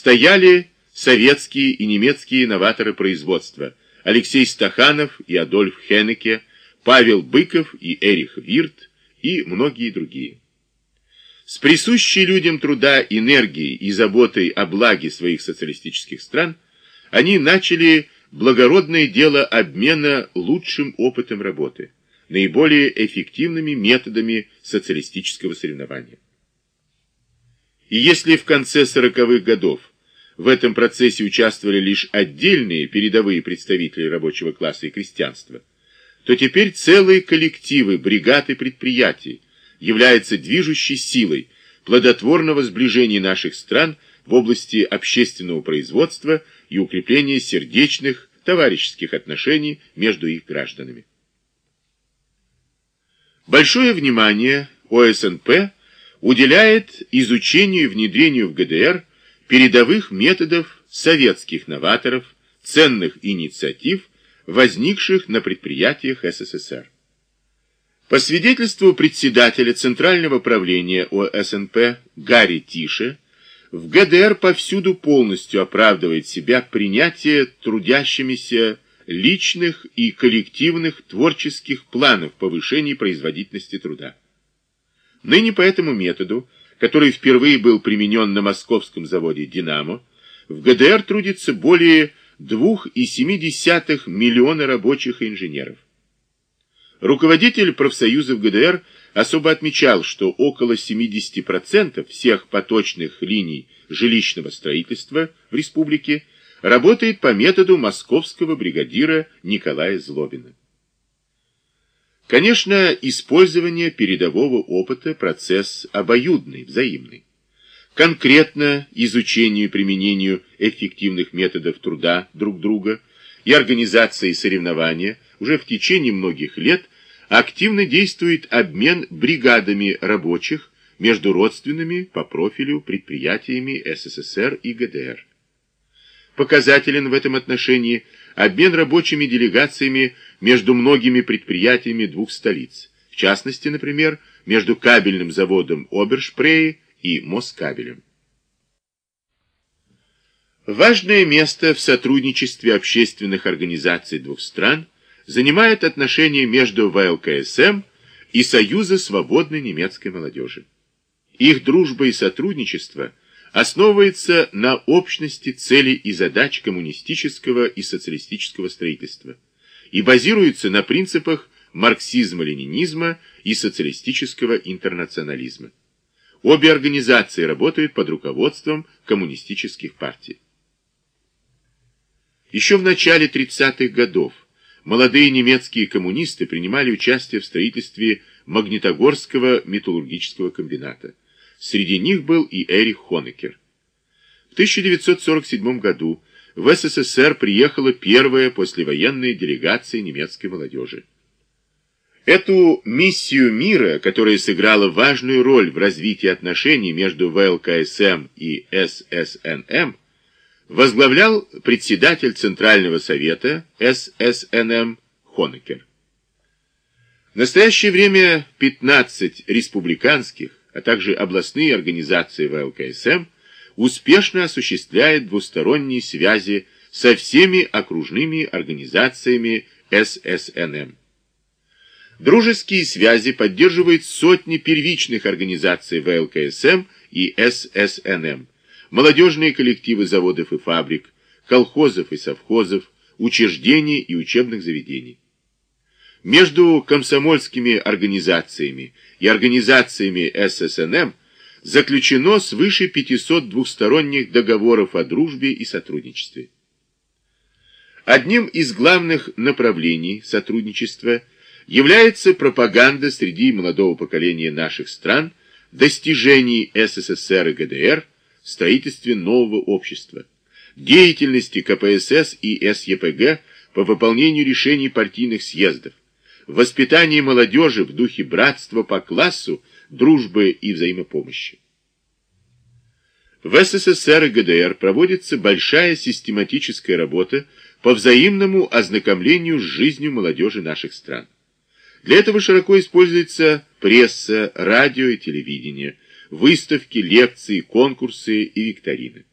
стояли советские и немецкие новаторы производства Алексей Стаханов и Адольф Хеннеке, Павел Быков и Эрих Вирт и многие другие. С присущей людям труда энергией и заботой о благе своих социалистических стран они начали благородное дело обмена лучшим опытом работы, наиболее эффективными методами социалистического соревнования. И если в конце 40-х годов в этом процессе участвовали лишь отдельные передовые представители рабочего класса и крестьянства, то теперь целые коллективы бригад и предприятий являются движущей силой плодотворного сближения наших стран в области общественного производства и укрепления сердечных, товарищеских отношений между их гражданами. Большое внимание ОСНП уделяет изучению и внедрению в ГДР передовых методов советских новаторов, ценных инициатив, возникших на предприятиях СССР. По свидетельству председателя Центрального правления ОСНП Гарри Тише, в ГДР повсюду полностью оправдывает себя принятие трудящимися личных и коллективных творческих планов повышения производительности труда. Ныне по этому методу, который впервые был применен на московском заводе «Динамо», в ГДР трудится более 2,7 миллиона рабочих и инженеров. Руководитель профсоюзов ГДР особо отмечал, что около 70% всех поточных линий жилищного строительства в республике работает по методу московского бригадира Николая Злобина. Конечно, использование передового опыта – процесс обоюдный, взаимный. Конкретно изучению и применению эффективных методов труда друг друга и организации соревнования уже в течение многих лет активно действует обмен бригадами рабочих между родственными по профилю предприятиями СССР и ГДР. Показателен в этом отношении обмен рабочими делегациями между многими предприятиями двух столиц, в частности, например, между кабельным заводом Обершпрее и Москабелем. Важное место в сотрудничестве общественных организаций двух стран – занимает отношения между ВЛКСМ и Союза свободной немецкой молодежи. Их дружба и сотрудничество основывается на общности целей и задач коммунистического и социалистического строительства и базируется на принципах марксизма-ленинизма и социалистического интернационализма. Обе организации работают под руководством коммунистических партий. Еще в начале 30-х годов молодые немецкие коммунисты принимали участие в строительстве Магнитогорского металлургического комбината. Среди них был и Эрих Хонекер. В 1947 году в СССР приехала первая послевоенная делегация немецкой молодежи. Эту миссию мира, которая сыграла важную роль в развитии отношений между ВЛКСМ и ССНМ, возглавлял председатель Центрального совета ССНМ Хонекер. В настоящее время 15 республиканских, а также областные организации ВЛКСМ успешно осуществляют двусторонние связи со всеми окружными организациями ССНМ. Дружеские связи поддерживают сотни первичных организаций ВЛКСМ и ССНМ, молодежные коллективы заводов и фабрик, колхозов и совхозов, учреждений и учебных заведений. Между комсомольскими организациями и организациями ССНМ заключено свыше 500 двусторонних договоров о дружбе и сотрудничестве. Одним из главных направлений сотрудничества является пропаганда среди молодого поколения наших стран достижений СССР и ГДР строительстве нового общества, деятельности КПСС и СЕПГ по выполнению решений партийных съездов, воспитании молодежи в духе братства по классу, дружбы и взаимопомощи. В СССР и ГДР проводится большая систематическая работа по взаимному ознакомлению с жизнью молодежи наших стран. Для этого широко используется пресса, радио и телевидение – выставки, лекции, конкурсы и викторины.